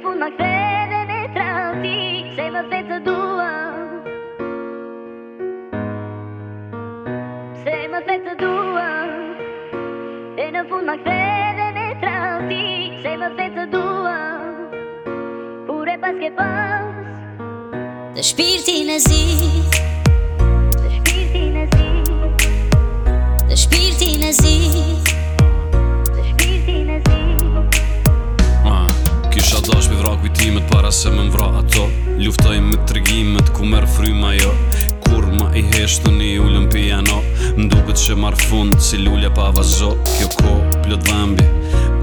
E në fund ma kthedhe në trafi Se më fecë të dua Se më fecë të dua E në fund ma kthedhe në trafi Se më fecë të dua Pure paske pas Të shpirti në zi Të shpirti në zi Të shpirti në zi kujtimet para se me mvra ato Luftoj me tërgimet ku merë fryma jo Kur ma i heshtë një ullën piano Mduket që marë fund si lullja pa vazo Kjo ko pëllot vambi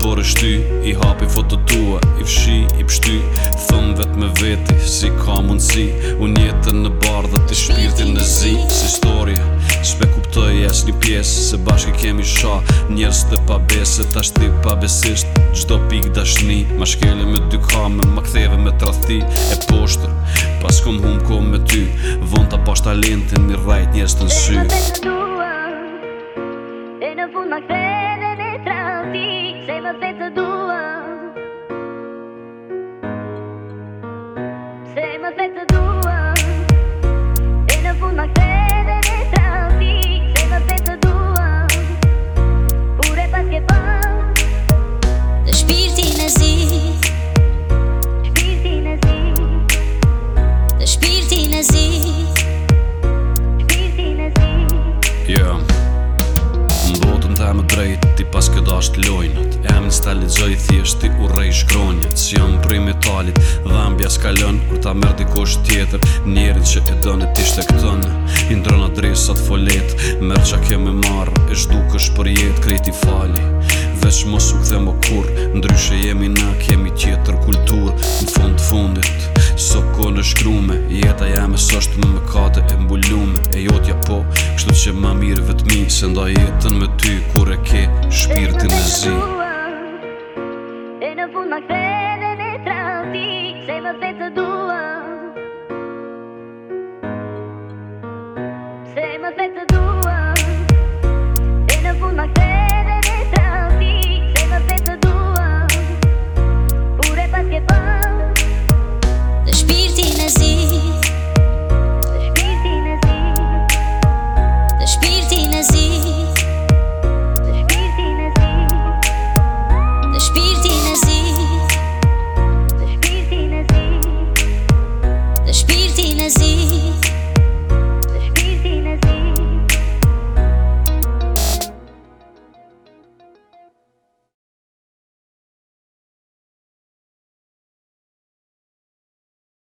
Por është ty i hapi foto tua I fshi i pështy Thëm vet me veti si ka mundësi Unë jetën në bardhët i shpirtin në Shpirtin në zi pjesë Se bashkë kemi sha njerës të pabese Ta shti pabesisht gjdo pik dashni Ma shkele me dy kamën, ma ktheve me trahti E poshtër, pas kom hum kom me ty Vënd ta pasht talentin, mi rajt njerës të nësy E në të të e në fund ma ktheve me trahti Se më të të dua lojnët Emën s'ta lidzoj thjesht ti urej shkronjët Si jam prej metalit dhambja s'kallon Kur ta mërë dikosh tjetër njerit që e dënë t'ishtë e këtën Indrën adresat folet Mërë që a kemi marrë e shduk është për jetë krejti fali Veç mos u këthe më kur Ndryshe jemi në kemi tjetër kultur Në fund fundit So ko në shkrume Jeta jeme sështë me më kate e mbullume E jotja që ma mirë vetëmi Se nda jetën me ty kur e ke shpirtin e zi E në fund ma këtë dhe trafi Se më të